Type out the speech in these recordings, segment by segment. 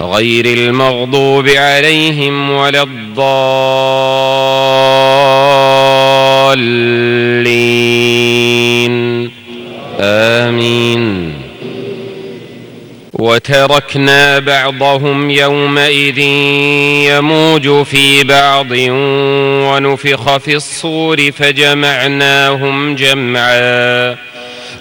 غير المغضوب عليهم ولا الضالين. آمين. وتركنا بعضهم يومئذ يموج في بعض ونفخ في الصور فجمعناهم جمعاً.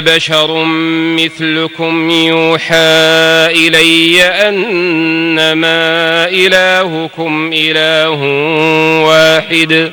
بشر مثلكم يوحى إلي أنما إلهكم إله واحد.